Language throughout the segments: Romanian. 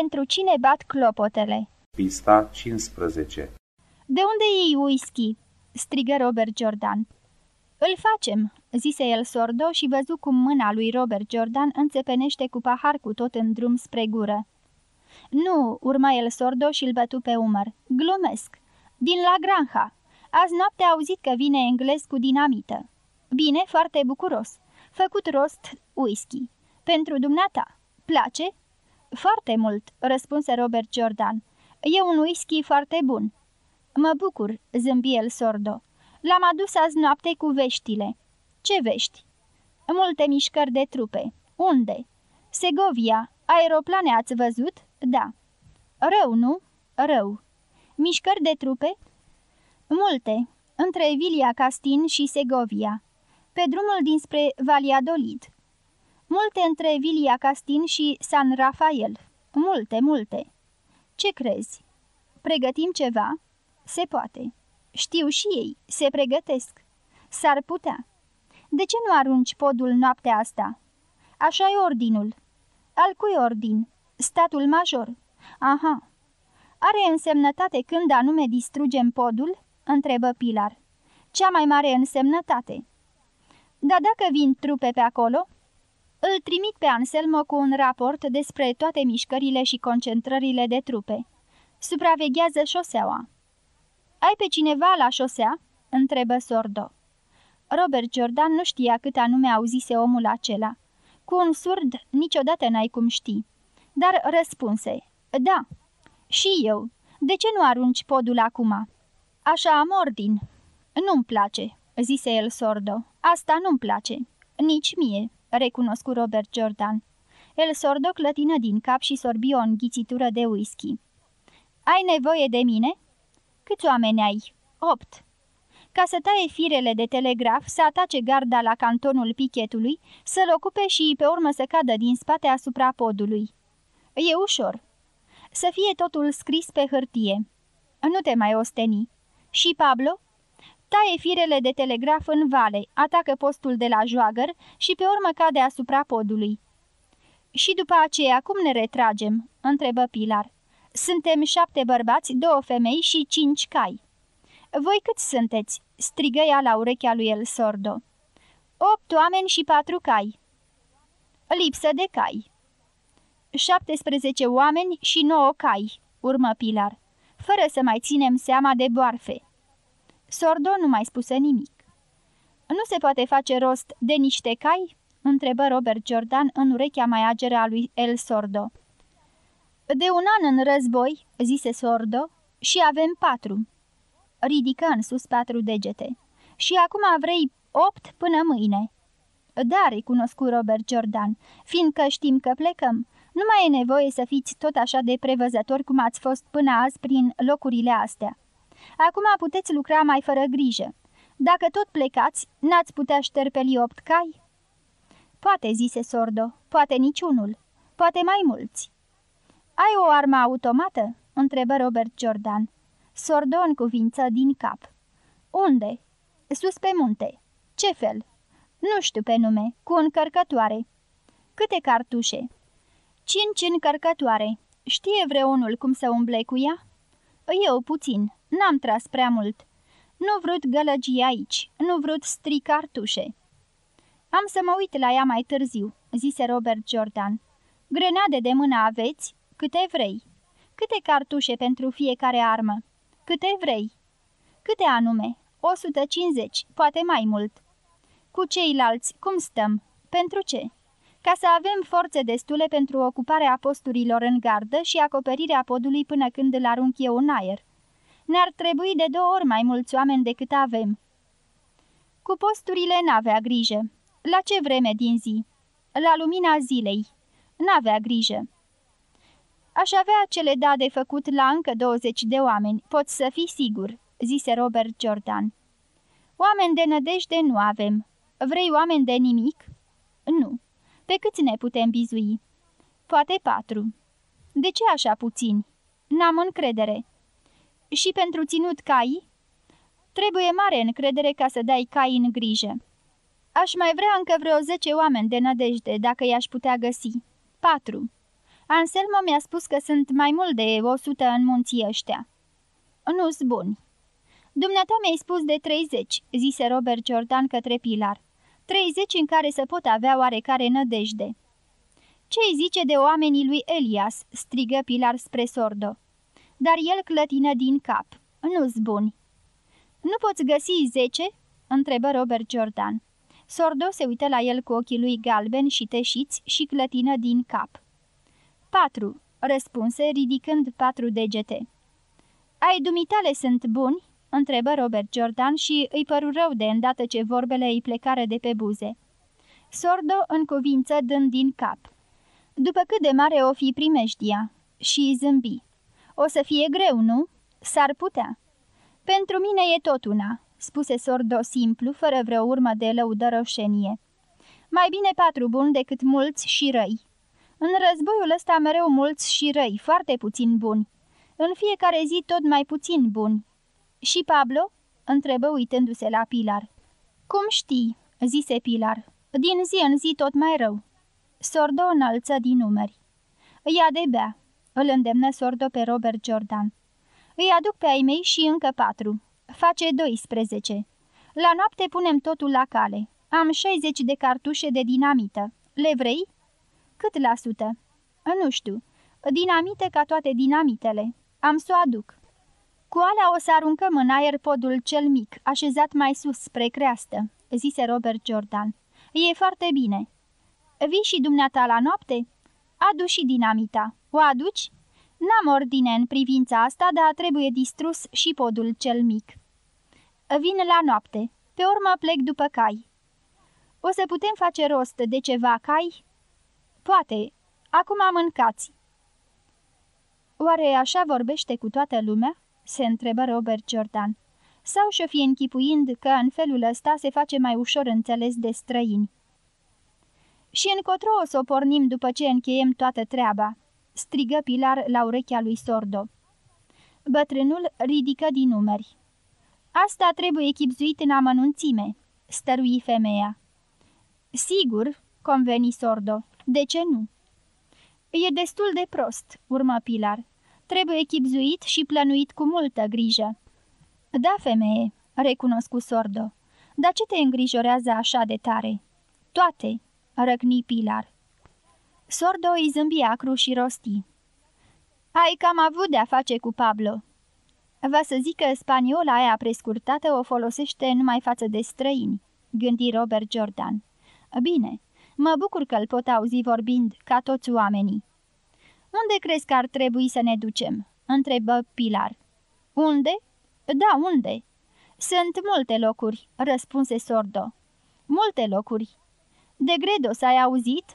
Pentru cine bat clopotele? Pista 15 De unde iei whisky?" strigă Robert Jordan. Îl facem," zise el sordo și văzu cum mâna lui Robert Jordan înțepenește cu pahar cu tot în drum spre gură. Nu," urma el sordo și îl bătu pe umăr. Glumesc. Din la Granha. Azi noapte a auzit că vine englez cu dinamită. Bine, foarte bucuros. Făcut rost whisky. Pentru dumneata. Place?" Foarte mult," răspunse Robert Jordan. E un whisky foarte bun." Mă bucur," zâmbi el sordo. L-am adus azi noapte cu veștile." Ce vești?" Multe mișcări de trupe. Unde?" Segovia. Aeroplane ați văzut?" Da." Rău, nu?" Rău." Mișcări de trupe?" Multe. Între Vilia Castin și Segovia. Pe drumul dinspre Valladolid." Multe între Vilia Castin și San Rafael. Multe, multe." Ce crezi? Pregătim ceva?" Se poate." Știu și ei, se pregătesc. S-ar putea. De ce nu arunci podul noaptea asta? Așa e ordinul. Al cui ordin? Statul major. Aha. Are însemnătate când anume distrugem podul? Întrebă Pilar. Cea mai mare însemnătate. Dar dacă vin trupe pe acolo? Îl trimit pe Anselmo cu un raport despre toate mișcările și concentrările de trupe. Supraveghează șoseaua. Ai pe cineva la șosea?" întrebă Sordo. Robert Jordan nu știa cât anume auzise omul acela. Cu un surd niciodată n-ai cum ști. Dar răspunse, da, și eu. De ce nu arunci podul acum?" Așa am ordin." Nu-mi place," zise el sordo. Asta nu-mi place." Nici mie," recunoscu Robert Jordan. El sordo clătină din cap și sorbi o înghițitură de whisky. Ai nevoie de mine?" Câți oameni ai?" Opt." Ca să taie firele de telegraf, să atace garda la cantonul pichetului, să-l ocupe și pe urmă să cadă din spate asupra podului. E ușor. Să fie totul scris pe hârtie. Nu te mai osteni. Și Pablo? Taie firele de telegraf în vale, atacă postul de la joagăr și pe urmă cade asupra podului. Și după aceea, cum ne retragem?" întrebă Pilar. Suntem șapte bărbați, două femei și cinci cai." Voi cât sunteți?" strigă ea la urechea lui El Sordo. Opt oameni și patru cai." Lipsă de cai." 17 oameni și nouă cai," urmă Pilar, fără să mai ținem seama de boarfe. Sordo nu mai spuse nimic. Nu se poate face rost de niște cai?" întrebă Robert Jordan în urechea mai ageră a lui El Sordo. De un an în război," zise Sordo, și avem patru." Ridică în sus patru degete. Și acum vrei opt până mâine." Da, recunoscu Robert Jordan, fiindcă știm că plecăm. Nu mai e nevoie să fiți tot așa de prevăzători cum ați fost până azi prin locurile astea. Acum puteți lucra mai fără grijă. Dacă tot plecați, n-ați putea șterpeli opt cai?" Poate, zise Sordo, poate niciunul, poate mai mulți." Ai o armă automată?" întrebă Robert Jordan. Sordo în cuvință din cap. Unde?" Sus pe munte." Ce fel?" Nu știu pe nume, cu încărcătoare." Câte cartușe?" Cinci încărcătoare. Știe vreunul cum să umble cu ea?" Eu puțin. N-am tras prea mult. Nu vrut gălăgii aici, nu vrut stri cartușe." Am să mă uit la ea mai târziu," zise Robert Jordan. Grenade de mână aveți? Câte vrei. Câte cartușe pentru fiecare armă? Câte vrei. Câte anume? 150, poate mai mult. Cu ceilalți, cum stăm? Pentru ce? Ca să avem forțe destule pentru ocuparea posturilor în gardă și acoperirea podului până când îl arunc eu în aer. Ne-ar trebui de două ori mai mulți oameni decât avem. Cu posturile n-avea grijă. La ce vreme din zi? La lumina zilei. N-avea grijă. Aș avea cele da de făcut la încă 20 de oameni, poți să fii sigur," zise Robert Jordan. Oameni de nădejde nu avem. Vrei oameni de nimic?" Nu. Pe câți ne putem bizui?" Poate patru." De ce așa puțini?" N-am încredere." Și pentru ținut cai?" Trebuie mare încredere ca să dai cai în grijă." Aș mai vrea încă vreo zece oameni de nădejde, dacă i-aș putea găsi. Patru." Anselmo mi-a spus că sunt mai mult de o sută în munții ăștia. Nu-s buni. Dumneata mi-ai spus de treizeci, zise Robert Jordan către Pilar. Treizeci în care să pot avea oarecare nădejde. Ce-i zice de oamenii lui Elias?" strigă Pilar spre sordo. Dar el clătină din cap. Nu-s buni. Nu poți găsi zece?" întrebă Robert Jordan. Sordo se uită la el cu ochii lui galbeni și teșiți și clătină din cap. Patru, răspunse, ridicând patru degete. Ai dumitale sunt buni?" întrebă Robert Jordan și îi păru rău de îndată ce vorbele îi plecară de pe buze. Sordo în cuvință dând din cap. După cât de mare o fi primejdia? Și zâmbi. O să fie greu, nu? S-ar putea. Pentru mine e tot una, spuse Sordo simplu, fără vreo urmă de lăudăroșenie. Mai bine patru buni decât mulți și răi. În războiul ăsta mereu mulți și răi, foarte puțin buni. În fiecare zi tot mai puțin buni. Și Pablo?" întrebă uitându-se la Pilar. Cum știi?" zise Pilar. Din zi în zi tot mai rău." Sordo înălță din numeri. Ia de bea," îl îndemnă Sordo pe Robert Jordan. Îi aduc pe ai mei și încă patru. Face 12. La noapte punem totul la cale. Am 60 de cartușe de dinamită. Le vrei?" Cât la sută?" Nu știu. Dinamite ca toate dinamitele. Am să o aduc." Cu alea o să aruncăm în aer podul cel mic, așezat mai sus spre creastă," zise Robert Jordan. E foarte bine." Vii și dumneata la noapte?" Adu și dinamita. O aduci?" N-am ordine în privința asta, dar trebuie distrus și podul cel mic." Vin la noapte. Pe urmă plec după cai." O să putem face rost de ceva cai?" Poate. Acum mâncați." Oare așa vorbește cu toată lumea?" se întrebă Robert Jordan. Sau și-o fi închipuind că în felul ăsta se face mai ușor înțeles de străini. Și încotro o să o pornim după ce încheiem toată treaba," strigă Pilar la urechea lui Sordo. Bătrânul ridică din numeri. Asta trebuie echipzuit în amănunțime," stărui femeia. Sigur," conveni Sordo. De ce nu?" E destul de prost," urmă Pilar. Trebuie echipzuit și plănuit cu multă grijă." Da, femeie," recunoscu Sordo. Dar ce te îngrijorează așa de tare?" Toate," răcni Pilar. Sordo îi zâmbi acru și rosti. Ai cam avut de-a face cu Pablo." Va să zic că spaniola aia prescurtată o folosește numai față de străini," gândi Robert Jordan. Bine, Mă bucur că îl pot auzi vorbind ca toți oamenii. Unde crezi că ar trebui să ne ducem?" întrebă Pilar. Unde? Da, unde?" Sunt multe locuri," răspunse Sordo. Multe locuri. De Gredos ai auzit?"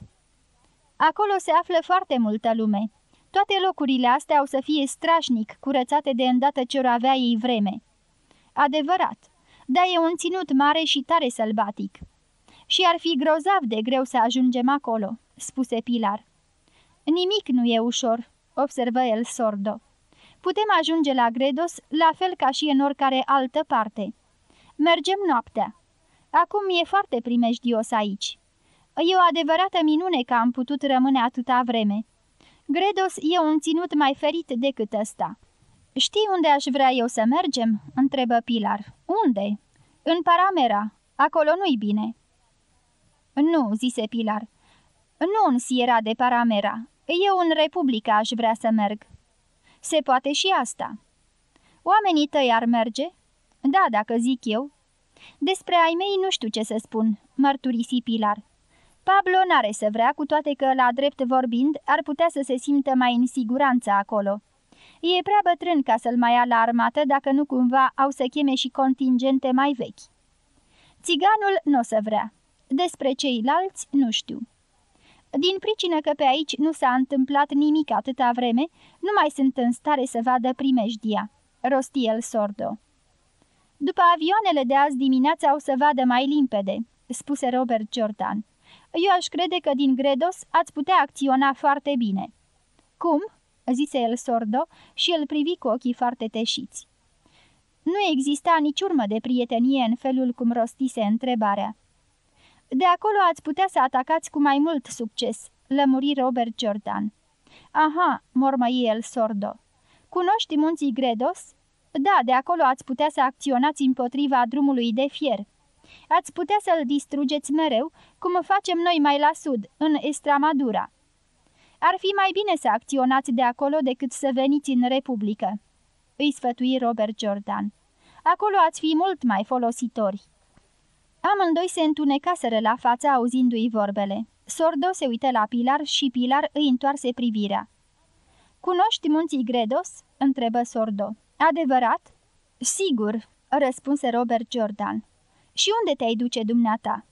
Acolo se află foarte multă lume. Toate locurile astea au să fie strașnic curățate de îndată ce avea ei vreme." Adevărat, dar e un ținut mare și tare sălbatic." Și ar fi grozav de greu să ajungem acolo," spuse Pilar. Nimic nu e ușor," observă el sordo. Putem ajunge la Gredos la fel ca și în oricare altă parte. Mergem noaptea. Acum e foarte primejdios aici. E o adevărată minune că am putut rămâne atâta vreme. Gredos e un ținut mai ferit decât ăsta. Știi unde aș vrea eu să mergem?" întrebă Pilar. Unde?" În Paramera. Acolo nu-i bine." Nu," zise Pilar. Nu în Sierra de Paramera. Eu în Republica aș vrea să merg." Se poate și asta." Oamenii tăi ar merge?" Da, dacă zic eu." Despre ai mei nu știu ce să spun," mărturisi Pilar. Pablo n-are să vrea, cu toate că, la drept vorbind, ar putea să se simtă mai în siguranță acolo. E prea bătrân ca să-l mai ia la armată dacă nu cumva au să cheme și contingente mai vechi. Țiganul nu o să vrea. Despre ceilalți nu știu. Din pricină că pe aici nu s-a întâmplat nimic atâta vreme, nu mai sunt în stare să vadă primejdia, rosti el sordo. După avioanele de azi dimineața o să vadă mai limpede, spuse Robert Jordan. Eu aș crede că din Gredos ați putea acționa foarte bine. Cum? zise el sordo și îl privi cu ochii foarte teșiți. Nu exista nici urmă de prietenie în felul cum rostise întrebarea. De acolo ați putea să atacați cu mai mult succes, lămuri Robert Jordan. Aha, mormăi el sordo. Cunoști munții Gredos? Da, de acolo ați putea să acționați împotriva drumului de fier. Ați putea să-l distrugeți mereu, cum facem noi mai la sud, în Estramadura. Ar fi mai bine să acționați de acolo decât să veniți în Republică, îi sfătui Robert Jordan. Acolo ați fi mult mai folositori. Amândoi se întunecaseră la față auzindu-i vorbele. Sordo se uită la Pilar și Pilar îi întoarse privirea. Cunoști munții Gredos?" întrebă Sordo. Adevărat?" Sigur," răspunse Robert Jordan. Și unde te-ai duce dumneata?"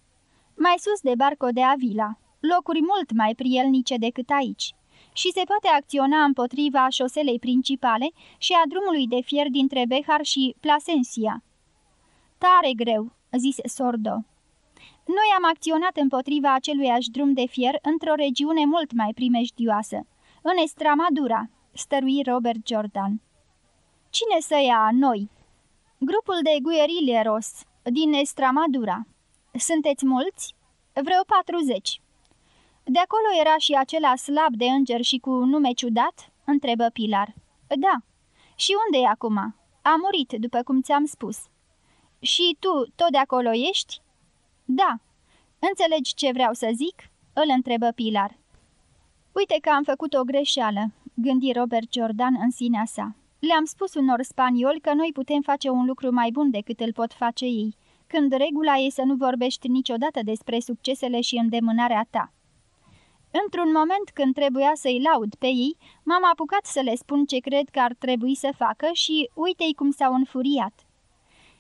Mai sus de Barco de Avila, locuri mult mai prielnice decât aici. Și se poate acționa împotriva șoselei principale și a drumului de fier dintre Behar și Plasensia." Tare greu," zise Sordo. Noi am acționat împotriva aceluiași drum de fier într-o regiune mult mai primejdioasă, în Estramadura, stărui Robert Jordan. Cine să ia noi? Grupul de guerilleros din Estramadura. Sunteți mulți? Vreo 40. De acolo era și acela slab de înger și cu nume ciudat? Întrebă Pilar. Da. Și unde e acum? A murit, după cum ți-am spus. Și tu tot de acolo ești? Da. Înțelegi ce vreau să zic? Îl întrebă Pilar. Uite că am făcut o greșeală, gândi Robert Jordan în sinea sa. Le-am spus unor spanioli că noi putem face un lucru mai bun decât îl pot face ei, când regula e să nu vorbești niciodată despre succesele și îndemânarea ta. Într-un moment când trebuia să-i laud pe ei, m-am apucat să le spun ce cred că ar trebui să facă și uite-i cum s-au înfuriat.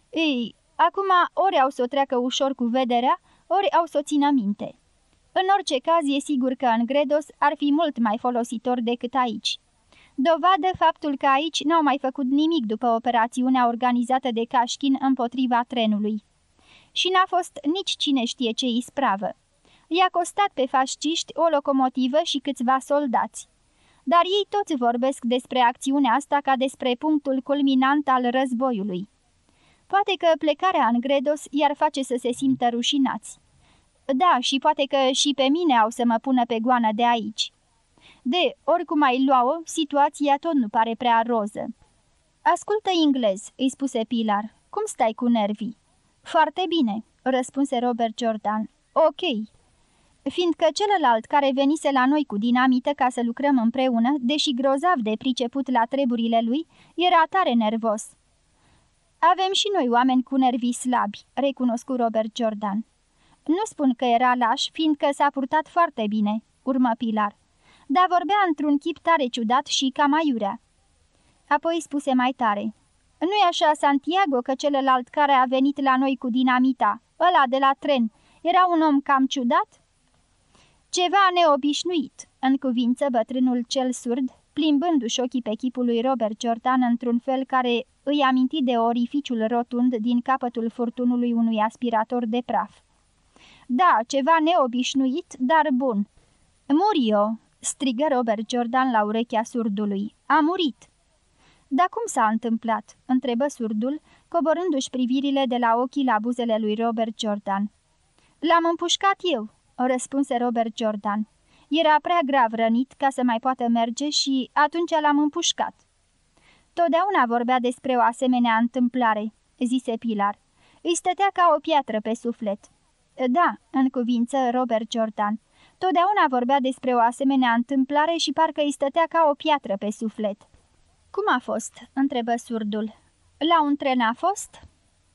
Ei, acum ori au să o treacă ușor cu vederea, ori au să o țină minte. În orice caz, e sigur că în Gredos ar fi mult mai folositor decât aici. Dovadă faptul că aici n-au mai făcut nimic după operațiunea organizată de Cașchin împotriva trenului. Și n-a fost nici cine știe ce ispravă. I-a costat pe fasciști o locomotivă și câțiva soldați. Dar ei toți vorbesc despre acțiunea asta ca despre punctul culminant al războiului. Poate că plecarea în Gredos i-ar face să se simtă rușinați. Da, și poate că și pe mine au să mă pună pe goană de aici. De, oricum ai lua-o, situația tot nu pare prea roză. Ascultă englez, îi spuse Pilar. Cum stai cu nervii? Foarte bine, răspunse Robert Jordan. Ok. Fiindcă celălalt care venise la noi cu dinamită ca să lucrăm împreună, deși grozav de priceput la treburile lui, era tare nervos. Avem și noi oameni cu nervii slabi, recunoscu Robert Jordan. Nu spun că era laș, fiindcă s-a purtat foarte bine, urmă Pilar dar vorbea într-un chip tare ciudat și cam aiurea. Apoi spuse mai tare, Nu-i așa, Santiago, că celălalt care a venit la noi cu dinamita, ăla de la tren, era un om cam ciudat?" Ceva neobișnuit," în cuvință bătrânul cel surd, plimbându-și ochii pe chipul lui Robert Jordan într-un fel care îi aminti de orificiul rotund din capătul furtunului unui aspirator de praf. Da, ceva neobișnuit, dar bun. Murio, strigă Robert Jordan la urechea surdului. A murit! Dar cum s-a întâmplat?" întrebă surdul, coborându-și privirile de la ochii la buzele lui Robert Jordan. L-am împușcat eu," răspunse Robert Jordan. Era prea grav rănit ca să mai poată merge și atunci l-am împușcat." Totdeauna vorbea despre o asemenea întâmplare," zise Pilar. Îi stătea ca o piatră pe suflet." Da," în cuvință Robert Jordan. Totdeauna vorbea despre o asemenea întâmplare și parcă îi stătea ca o piatră pe suflet. Cum a fost?" întrebă surdul. La un tren a fost?"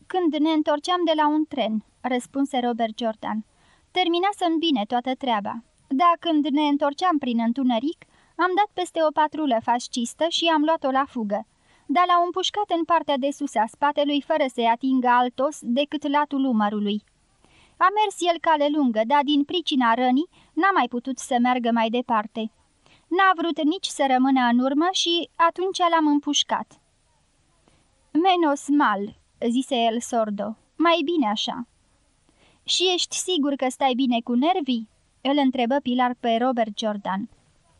Când ne întorceam de la un tren," răspunse Robert Jordan. Terminasem bine toată treaba. Dar când ne întorceam prin întuneric, am dat peste o patrulă fascistă și am luat-o la fugă. Dar l-au împușcat în partea de sus a spatelui fără să-i atingă altos decât latul umărului. A mers el cale lungă, dar din pricina rănii n-a mai putut să meargă mai departe. N-a vrut nici să rămână în urmă și atunci l-am împușcat. Menos mal, zise el sordo, mai bine așa. Și ești sigur că stai bine cu nervii? Îl întrebă Pilar pe Robert Jordan.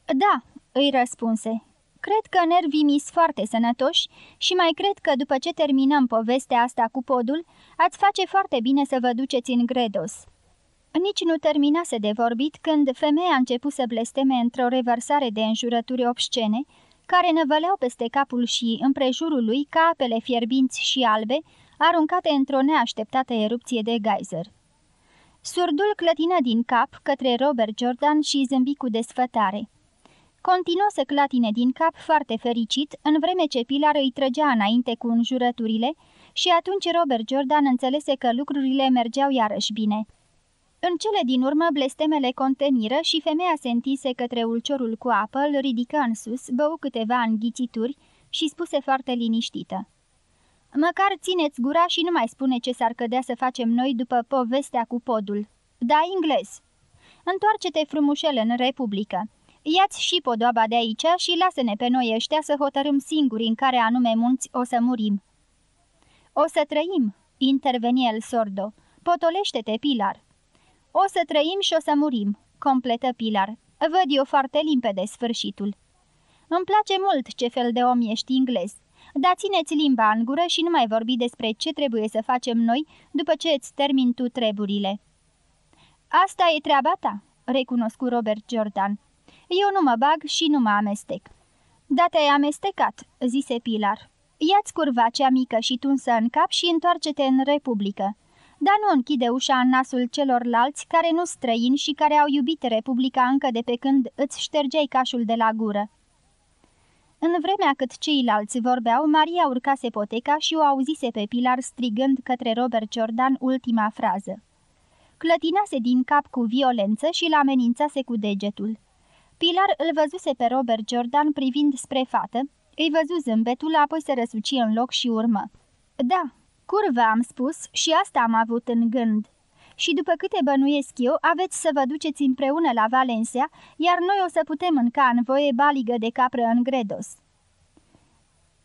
Da, îi răspunse. Cred că nervii mi foarte sănătoși și mai cred că după ce terminăm povestea asta cu podul, ați face foarte bine să vă duceți în Gredos. Nici nu terminase de vorbit când femeia a început să blesteme într-o revărsare de înjurături obscene, care năvăleau peste capul și împrejurul lui ca apele fierbinți și albe, aruncate într-o neașteptată erupție de geyser. Surdul clătină din cap către Robert Jordan și zâmbi cu desfătare. Continuă să clatine din cap foarte fericit, în vreme ce Pilar îi trăgea înainte cu înjurăturile și atunci Robert Jordan înțelese că lucrurile mergeau iarăși bine. În cele din urmă, blestemele conteniră și femeia se întise către ulciorul cu apă, îl ridică în sus, bău câteva înghițituri și spuse foarte liniștită. Măcar țineți gura și nu mai spune ce s-ar cădea să facem noi după povestea cu podul. Da, englez. Întoarce-te frumușel în Republică. Iați și podoaba de aici și lasă-ne pe noi ăștia să hotărâm singuri în care anume munți o să murim. O să trăim, interveni el sordo. Potolește-te, Pilar. O să trăim și o să murim, completă Pilar. Văd eu foarte limpede sfârșitul. Îmi place mult ce fel de om ești englez, dar țineți limba în gură și nu mai vorbi despre ce trebuie să facem noi după ce îți termin tu treburile. Asta e treaba ta, recunoscu Robert Jordan. Eu nu mă bag și nu mă amestec. Da te-ai amestecat, zise Pilar. Ia-ți curva cea mică și tunsă în cap și întoarce-te în Republică dar nu închide ușa în nasul celorlalți care nu străini și care au iubit Republica încă de pe când îți ștergeai cașul de la gură. În vremea cât ceilalți vorbeau, Maria urcase poteca și o auzise pe Pilar strigând către Robert Jordan ultima frază. Clătinase din cap cu violență și l amenințase cu degetul. Pilar îl văzuse pe Robert Jordan privind spre fată, îi văzu zâmbetul, apoi se răsuci în loc și urmă. Da, Curva am spus și asta am avut în gând. Și după câte bănuiesc eu, aveți să vă duceți împreună la Valencia, iar noi o să putem mânca în voie baligă de capră în Gredos.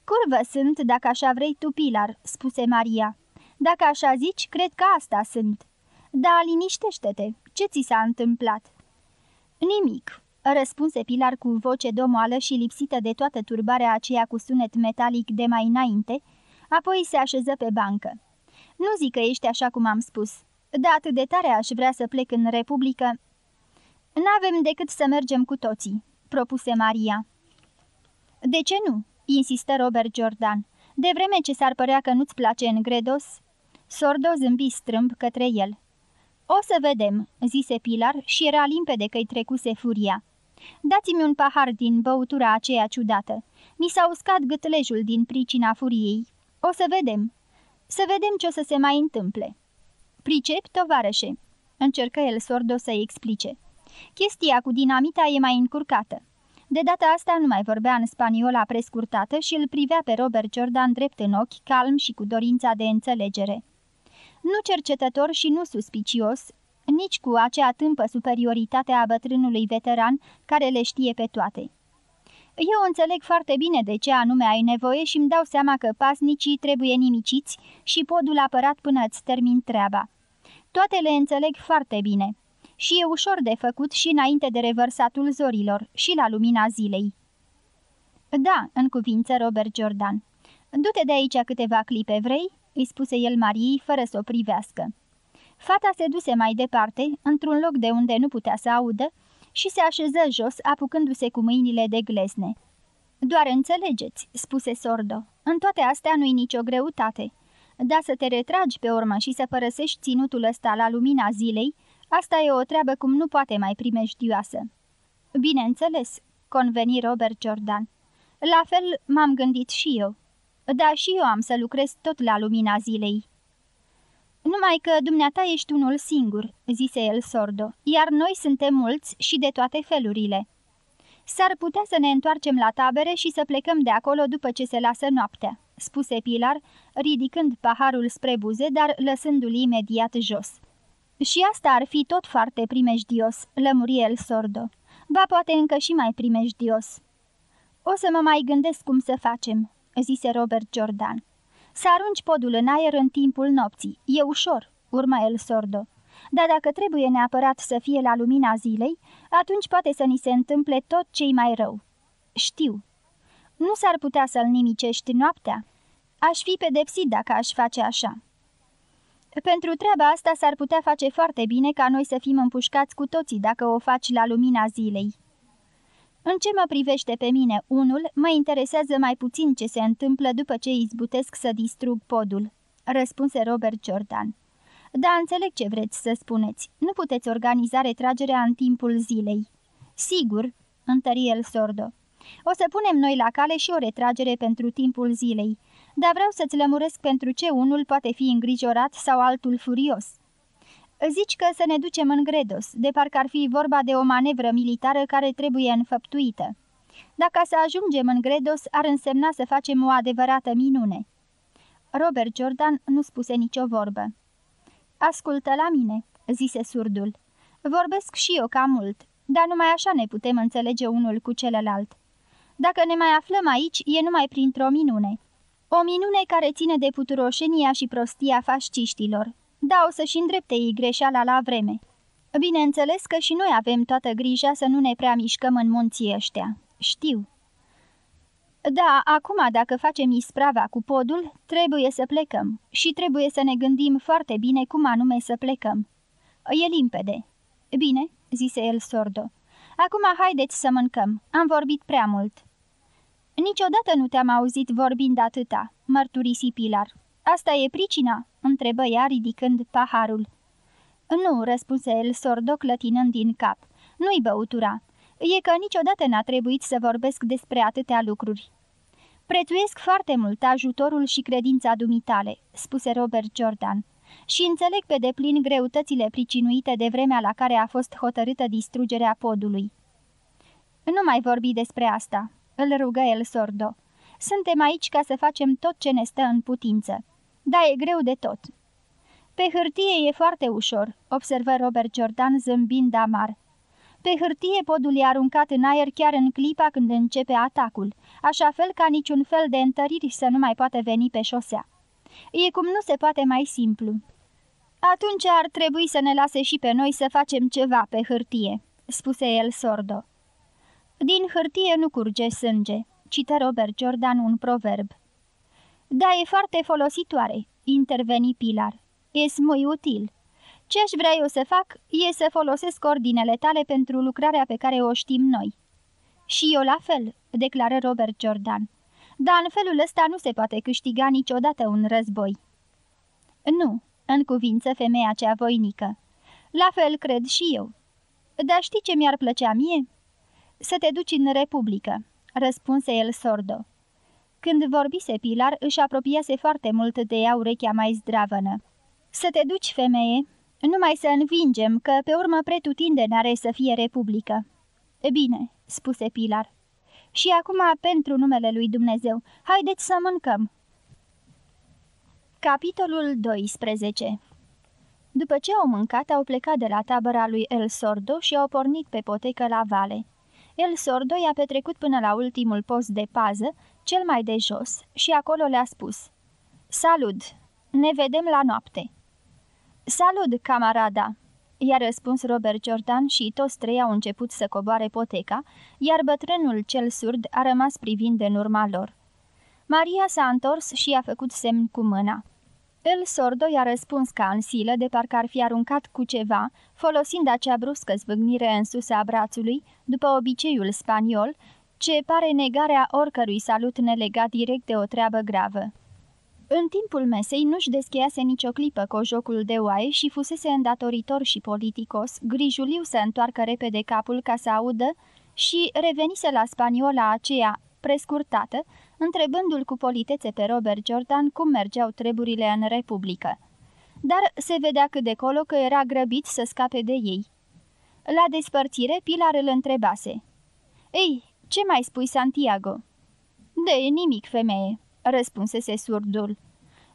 Curvă sunt, dacă așa vrei tu, Pilar, spuse Maria. Dacă așa zici, cred că asta sunt. Da, liniștește-te. Ce ți s-a întâmplat? Nimic, răspunse Pilar cu voce domoală și lipsită de toată turbarea aceea cu sunet metalic de mai înainte, Apoi se așeză pe bancă. Nu zic că ești așa cum am spus, dar atât de tare aș vrea să plec în Republică. N-avem decât să mergem cu toții, propuse Maria. De ce nu? insistă Robert Jordan. De vreme ce s-ar părea că nu-ți place în Gredos? Sordo zâmbi strâmb către el. O să vedem, zise Pilar și era limpede că-i trecuse furia. Dați-mi un pahar din băutura aceea ciudată. Mi s-a uscat gâtlejul din pricina furiei. O să vedem. Să vedem ce o să se mai întâmple. Pricep, tovarășe. Încercă el sordo să-i explice. Chestia cu dinamita e mai încurcată. De data asta nu mai vorbea în spaniola prescurtată și îl privea pe Robert Jordan drept în ochi, calm și cu dorința de înțelegere. Nu cercetător și nu suspicios, nici cu acea tâmpă superioritate a bătrânului veteran care le știe pe toate. Eu înțeleg foarte bine de ce anume ai nevoie și îmi dau seama că pasnicii trebuie nimiciți și podul apărat până îți termin treaba. Toate le înțeleg foarte bine. Și e ușor de făcut și înainte de revărsatul zorilor și la lumina zilei. Da, în cuvință Robert Jordan. Du-te de aici câteva clipe, vrei?" îi spuse el Mariei, fără să o privească. Fata se duse mai departe, într-un loc de unde nu putea să audă, și se așeză jos, apucându-se cu mâinile de glezne. Doar înțelegeți," spuse Sordo, în toate astea nu-i nicio greutate. Dar să te retragi pe urmă și să părăsești ținutul ăsta la lumina zilei, asta e o treabă cum nu poate mai primejdioasă." Bineînțeles," conveni Robert Jordan. La fel m-am gândit și eu. Da, și eu am să lucrez tot la lumina zilei." Numai că dumneata ești unul singur," zise el sordo, iar noi suntem mulți și de toate felurile." S-ar putea să ne întoarcem la tabere și să plecăm de acolo după ce se lasă noaptea," spuse Pilar, ridicând paharul spre buze, dar lăsându-l imediat jos. Și asta ar fi tot foarte primejdios," lămuri el sordo. Ba poate încă și mai primejdios." O să mă mai gândesc cum să facem," zise Robert Jordan. Să arunci podul în aer în timpul nopții. E ușor, urma el sordo. Dar dacă trebuie neapărat să fie la lumina zilei, atunci poate să ni se întâmple tot cei mai rău. Știu. Nu s-ar putea să-l nimicești noaptea? Aș fi pedepsit dacă aș face așa. Pentru treaba asta s-ar putea face foarte bine ca noi să fim împușcați cu toții dacă o faci la lumina zilei. În ce mă privește pe mine, unul, mă interesează mai puțin ce se întâmplă după ce izbutesc să distrug podul, răspunse Robert Jordan. Da, înțeleg ce vreți să spuneți. Nu puteți organiza retragerea în timpul zilei. Sigur, întări el sordo. O să punem noi la cale și o retragere pentru timpul zilei, dar vreau să-ți lămuresc pentru ce unul poate fi îngrijorat sau altul furios. Zici că să ne ducem în Gredos, de parcă ar fi vorba de o manevră militară care trebuie înfăptuită. Dacă să ajungem în Gredos, ar însemna să facem o adevărată minune. Robert Jordan nu spuse nicio vorbă. Ascultă la mine," zise surdul. Vorbesc și eu cam mult, dar numai așa ne putem înțelege unul cu celălalt. Dacă ne mai aflăm aici, e numai printr-o minune. O minune care ține de puturoșenia și prostia fasciștilor. Da, o să-și îndrepte ei greșeala la vreme. Bineînțeles că și noi avem toată grija să nu ne prea mișcăm în munții ăștia. Știu. Da, acum dacă facem isprava cu podul, trebuie să plecăm și trebuie să ne gândim foarte bine cum anume să plecăm. E limpede. Bine, zise el sordo. Acum haideți să mâncăm. Am vorbit prea mult. Niciodată nu te-am auzit vorbind atâta, mărturisi Pilar. Asta e pricina?" întrebă ea ridicând paharul. Nu," răspunse el sordo clătinând din cap. Nu-i băutura. E că niciodată n-a trebuit să vorbesc despre atâtea lucruri." Prețuiesc foarte mult ajutorul și credința dumitale," spuse Robert Jordan, și înțeleg pe deplin greutățile pricinuite de vremea la care a fost hotărâtă distrugerea podului." Nu mai vorbi despre asta," îl rugă el sordo. Suntem aici ca să facem tot ce ne stă în putință. Da, e greu de tot." Pe hârtie e foarte ușor," observă Robert Jordan zâmbind amar. Pe hârtie podul e aruncat în aer chiar în clipa când începe atacul, așa fel ca niciun fel de întăriri să nu mai poate veni pe șosea. E cum nu se poate mai simplu. Atunci ar trebui să ne lase și pe noi să facem ceva pe hârtie," spuse el sordo. Din hârtie nu curge sânge, cită Robert Jordan un proverb. Da, e foarte folositoare, interveni Pilar. E muy util. Ce aș vrea eu să fac e să folosesc ordinele tale pentru lucrarea pe care o știm noi. Și eu la fel, declară Robert Jordan. Dar în felul ăsta nu se poate câștiga niciodată un război. Nu, în cuvință femeia cea voinică. La fel cred și eu. Dar știi ce mi-ar plăcea mie? Să te duci în Republică, răspunse el sordo. Când vorbise Pilar, își apropiase foarte mult de ea urechea mai zdravănă. Să te duci, femeie, numai să învingem că pe urmă pretutinde n-are să fie Republică. E bine, spuse Pilar. Și acum, pentru numele lui Dumnezeu, haideți să mâncăm. Capitolul 12 După ce au mâncat, au plecat de la tabăra lui El Sordo și au pornit pe potecă la vale. El Sordo i-a petrecut până la ultimul post de pază, cel mai de jos, și acolo le-a spus Salut! Ne vedem la noapte!" Salut, camarada!" i-a răspuns Robert Jordan și toți trei au început să coboare poteca, iar bătrânul cel surd a rămas privind în urma lor. Maria s-a întors și i-a făcut semn cu mâna. El sordo i-a răspuns ca în silă, de parcă ar fi aruncat cu ceva, folosind acea bruscă zvâgnire în sus a brațului, după obiceiul spaniol, ce pare negarea oricărui salut nelegat direct de o treabă gravă. În timpul mesei nu-și descheiase nicio clipă cu jocul de oaie și fusese îndatoritor și politicos, grijuliu să întoarcă repede capul ca să audă și revenise la spaniola aceea prescurtată, întrebându-l cu politețe pe Robert Jordan cum mergeau treburile în Republică. Dar se vedea cât de colo că era grăbit să scape de ei. La despărțire, Pilar îl întrebase. Ei, ce mai spui, Santiago?" De nimic, femeie," răspunsese surdul.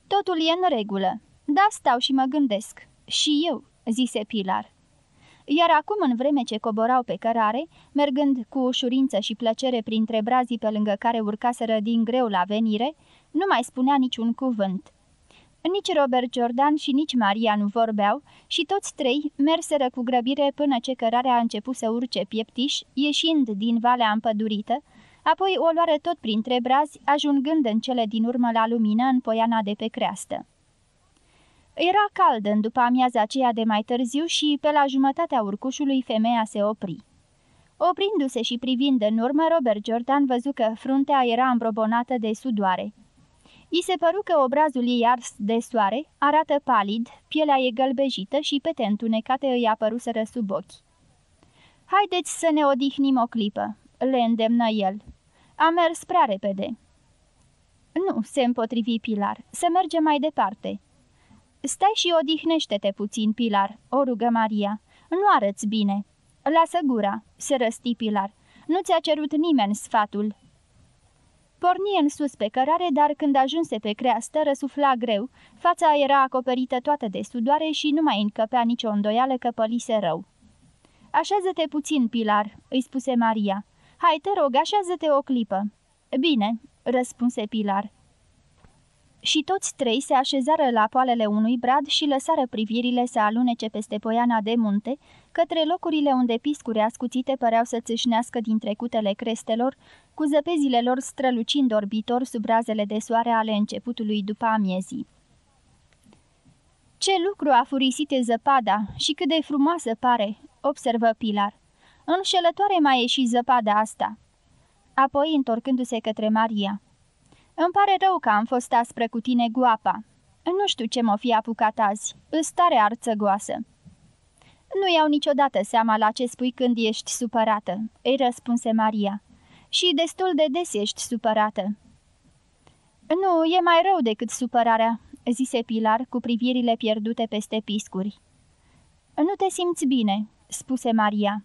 Totul e în regulă. Da, stau și mă gândesc. Și eu," zise Pilar. Iar acum, în vreme ce coborau pe cărare, mergând cu ușurință și plăcere printre brazii pe lângă care urcaseră din greu la venire, nu mai spunea niciun cuvânt. Nici Robert Jordan și nici Maria nu vorbeau și toți trei merseră cu grăbire până ce cărarea a început să urce pieptiș, ieșind din valea împădurită, apoi o luară tot printre brazi, ajungând în cele din urmă la lumină în poiana de pe creastă. Era cald în după amiaza aceea de mai târziu și pe la jumătatea urcușului femeia se opri. Oprindu-se și privind în urmă, Robert Jordan văzu că fruntea era îmbrobonată de sudoare. I se păru că obrazul ei ars de soare arată palid, pielea e gălbejită și pete întunecate îi apăruseră sub ochi. Haideți să ne odihnim o clipă," le îndemnă el. A mers prea repede." Nu," se împotrivi Pilar, să mergem mai departe." Stai și odihnește-te puțin, Pilar," o rugă Maria. Nu arăți bine." Lasă gura," se răsti Pilar. Nu ți-a cerut nimeni sfatul." Porni în sus pe cărare, dar când ajunse pe creastă, răsufla greu, fața era acoperită toată de sudoare și nu mai încăpea nicio îndoială că pălise rău. Așează-te puțin, Pilar," îi spuse Maria. Hai, te rog, așează-te o clipă." Bine," răspunse Pilar. Și toți trei se așezară la poalele unui brad și lăsară privirile să alunece peste poiana de munte, către locurile unde piscuri ascuțite păreau să țâșnească din trecutele crestelor, cu zăpezile lor strălucind orbitor sub razele de soare ale începutului după amiezii. Ce lucru a furisit zăpada și cât de frumoasă pare!" observă Pilar. Înșelătoare mai e și zăpada asta." Apoi, întorcându-se către Maria. Îmi pare rău că am fost aspră cu tine, guapa. Nu știu ce m-o fi apucat azi. Îți tare arțăgoasă." Nu iau niciodată seama la ce spui când ești supărată," îi răspunse Maria. Și destul de des ești supărată." Nu, e mai rău decât supărarea," zise Pilar cu privirile pierdute peste piscuri. Nu te simți bine," spuse Maria.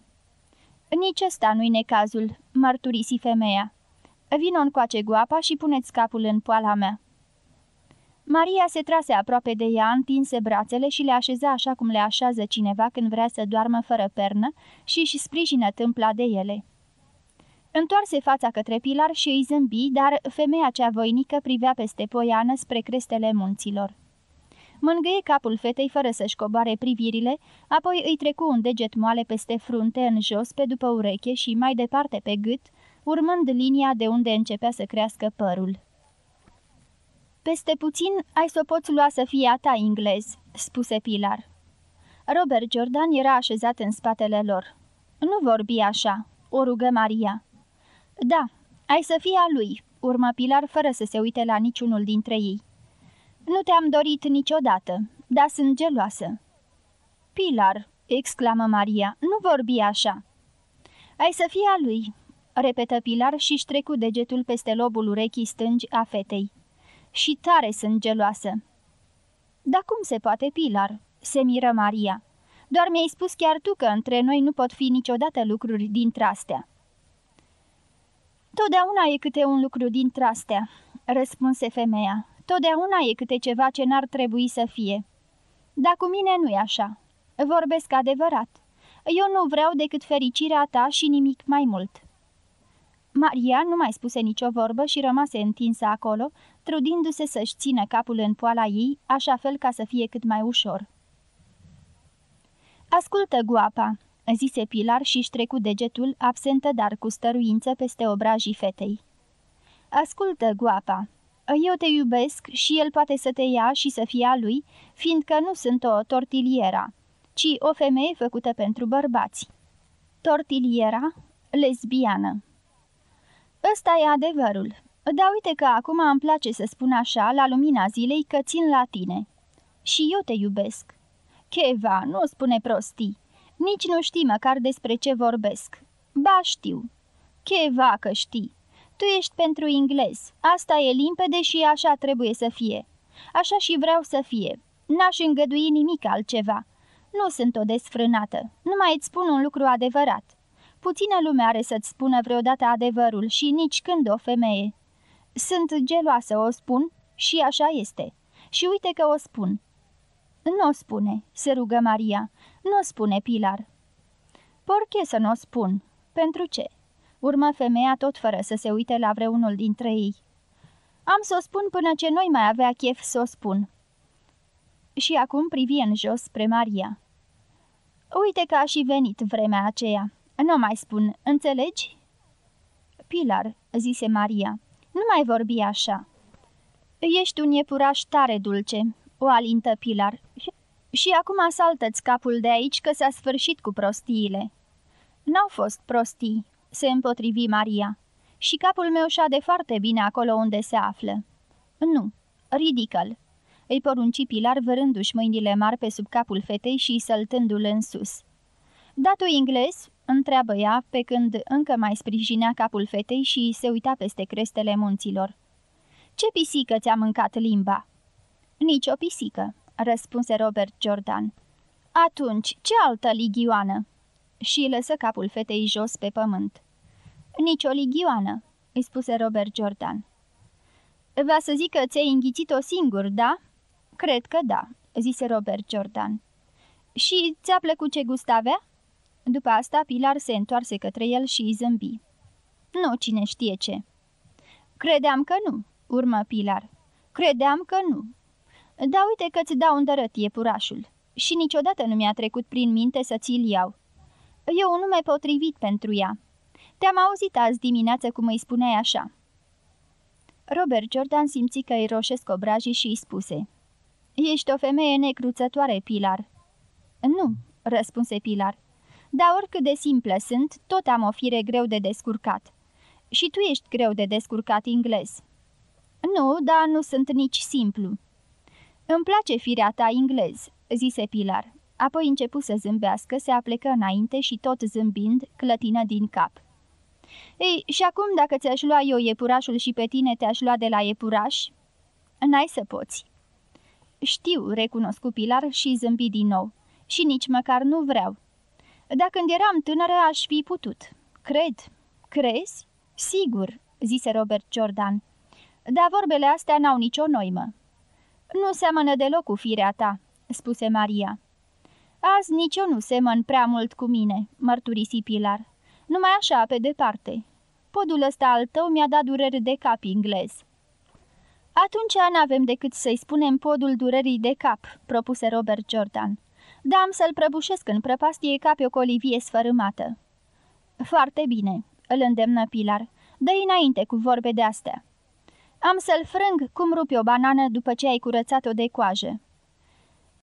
Nici ăsta nu-i necazul," mărturisi femeia. Vino încoace guapa și puneți capul în poala mea." Maria se trase aproape de ea, întinse brațele și le așeza așa cum le așează cineva când vrea să doarmă fără pernă și își sprijină tâmpla de ele. Întoarse fața către Pilar și îi zâmbi, dar femeia cea voinică privea peste poiană spre crestele munților. Mângâie capul fetei fără să-și coboare privirile, apoi îi trecu un deget moale peste frunte în jos, pe după ureche și mai departe pe gât, urmând linia de unde începea să crească părul. Peste puțin ai să o poți lua să fie a ta englez," spuse Pilar. Robert Jordan era așezat în spatele lor. Nu vorbi așa," o rugă Maria. Da, ai să fie a lui," urmă Pilar fără să se uite la niciunul dintre ei. Nu te-am dorit niciodată, dar sunt geloasă." Pilar," exclamă Maria, nu vorbi așa." Ai să fie a lui," repetă Pilar și-și trecu degetul peste lobul urechii stângi a fetei. Și tare sunt geloasă." Dar cum se poate, Pilar?" se miră Maria. Doar mi-ai spus chiar tu că între noi nu pot fi niciodată lucruri dintre astea." Totdeauna e câte un lucru dintre astea," răspunse femeia. Totdeauna e câte ceva ce n-ar trebui să fie. Dar cu mine nu e așa. Vorbesc adevărat. Eu nu vreau decât fericirea ta și nimic mai mult." Maria nu mai spuse nicio vorbă și rămase întinsă acolo, trudindu-se să-și țină capul în poala ei, așa fel ca să fie cât mai ușor. Ascultă, guapa," zise Pilar și-și trecu degetul, absentă dar cu stăruință peste obrajii fetei. Ascultă, guapa, eu te iubesc și el poate să te ia și să fie a lui, fiindcă nu sunt o tortiliera, ci o femeie făcută pentru bărbați. Tortiliera, lesbiană. Ăsta e adevărul. Da, uite că acum îmi place să spun așa, la lumina zilei, că țin la tine. Și eu te iubesc. Cheva, nu spune prostii. Nici nu știi măcar despre ce vorbesc. Ba, știu. Cheva că știi. Tu ești pentru englez. Asta e limpede și așa trebuie să fie. Așa și vreau să fie. N-aș îngădui nimic altceva. Nu sunt o desfrânată. Numai îți spun un lucru adevărat. Puțină lume are să-ți spună vreodată adevărul și nici când o femeie. Sunt geloasă, o spun, și așa este. Și uite că o spun. Nu o spune, se rugă Maria. Nu o spune Pilar. Porche să nu o spun. Pentru ce? Urmă femeia tot fără să se uite la vreunul dintre ei. Am să o spun până ce noi mai avea chef să o spun. Și acum privi în jos spre Maria. Uite că a și venit vremea aceea. Nu mai spun, înțelegi? Pilar, zise Maria, nu mai vorbi așa. Ești un iepuraș tare dulce. o alintă Pilar. Și acum asaltă-ți capul de aici că s-a sfârșit cu prostiile." N-au fost prostii," se împotrivi Maria. Și capul meu șade foarte bine acolo unde se află." Nu, ridică-l," îi porunci Pilar vărându-și mâinile mari pe sub capul fetei și săltându-l în sus. Datu englez?" Întreabă ea, pe când încă mai sprijinea capul fetei și se uita peste crestele munților. Ce pisică ți-a mâncat limba?" Nici o pisică," răspunse Robert Jordan. Atunci, ce altă ligioană?" Și lăsă capul fetei jos pe pământ. Nici o ligioană," îi spuse Robert Jordan. Va să zic că ți-ai înghițit-o singur, da?" Cred că da," zise Robert Jordan. Și ți-a plăcut ce gust avea?" După asta, Pilar se întoarse către el și îi zâmbi. Nu, cine știe ce." Credeam că nu," urmă Pilar. Credeam că nu." Da, uite că-ți dau îndărăt iepurașul. Și niciodată nu mi-a trecut prin minte să ți-l iau. E un nume potrivit pentru ea. Te-am auzit azi dimineață cum îi spuneai așa." Robert Jordan simți că îi roșesc obrajii și îi spuse. Ești o femeie necruțătoare, Pilar." Nu," răspunse Pilar. Dar oricât de simplă sunt, tot am o fire greu de descurcat. Și tu ești greu de descurcat englez." Nu, dar nu sunt nici simplu." Îmi place firea ta englez," zise Pilar. Apoi începu să zâmbească, se aplecă înainte și tot zâmbind, clătină din cap. Ei, și acum dacă ți-aș lua eu iepurașul și pe tine te-aș lua de la iepuraș?" N-ai să poți." Știu," recunoscu Pilar și zâmbi din nou. Și nici măcar nu vreau." Dacă când eram tânără aș fi putut." Cred." Crezi?" Sigur," zise Robert Jordan. Dar vorbele astea n-au nicio noimă." Nu seamănă deloc cu firea ta," spuse Maria. Azi nici eu nu semăn prea mult cu mine," mărturisi Pilar. Numai așa, pe departe. Podul ăsta al tău mi-a dat dureri de cap englez." Atunci n-avem decât să-i spunem podul durerii de cap," propuse Robert Jordan. Da, am să-l prăbușesc în prăpastie ca pe o colivie sfărâmată." Foarte bine," îl îndemnă Pilar. dă înainte cu vorbe de-astea." Am să-l frâng cum rupi o banană după ce ai curățat-o de coajă."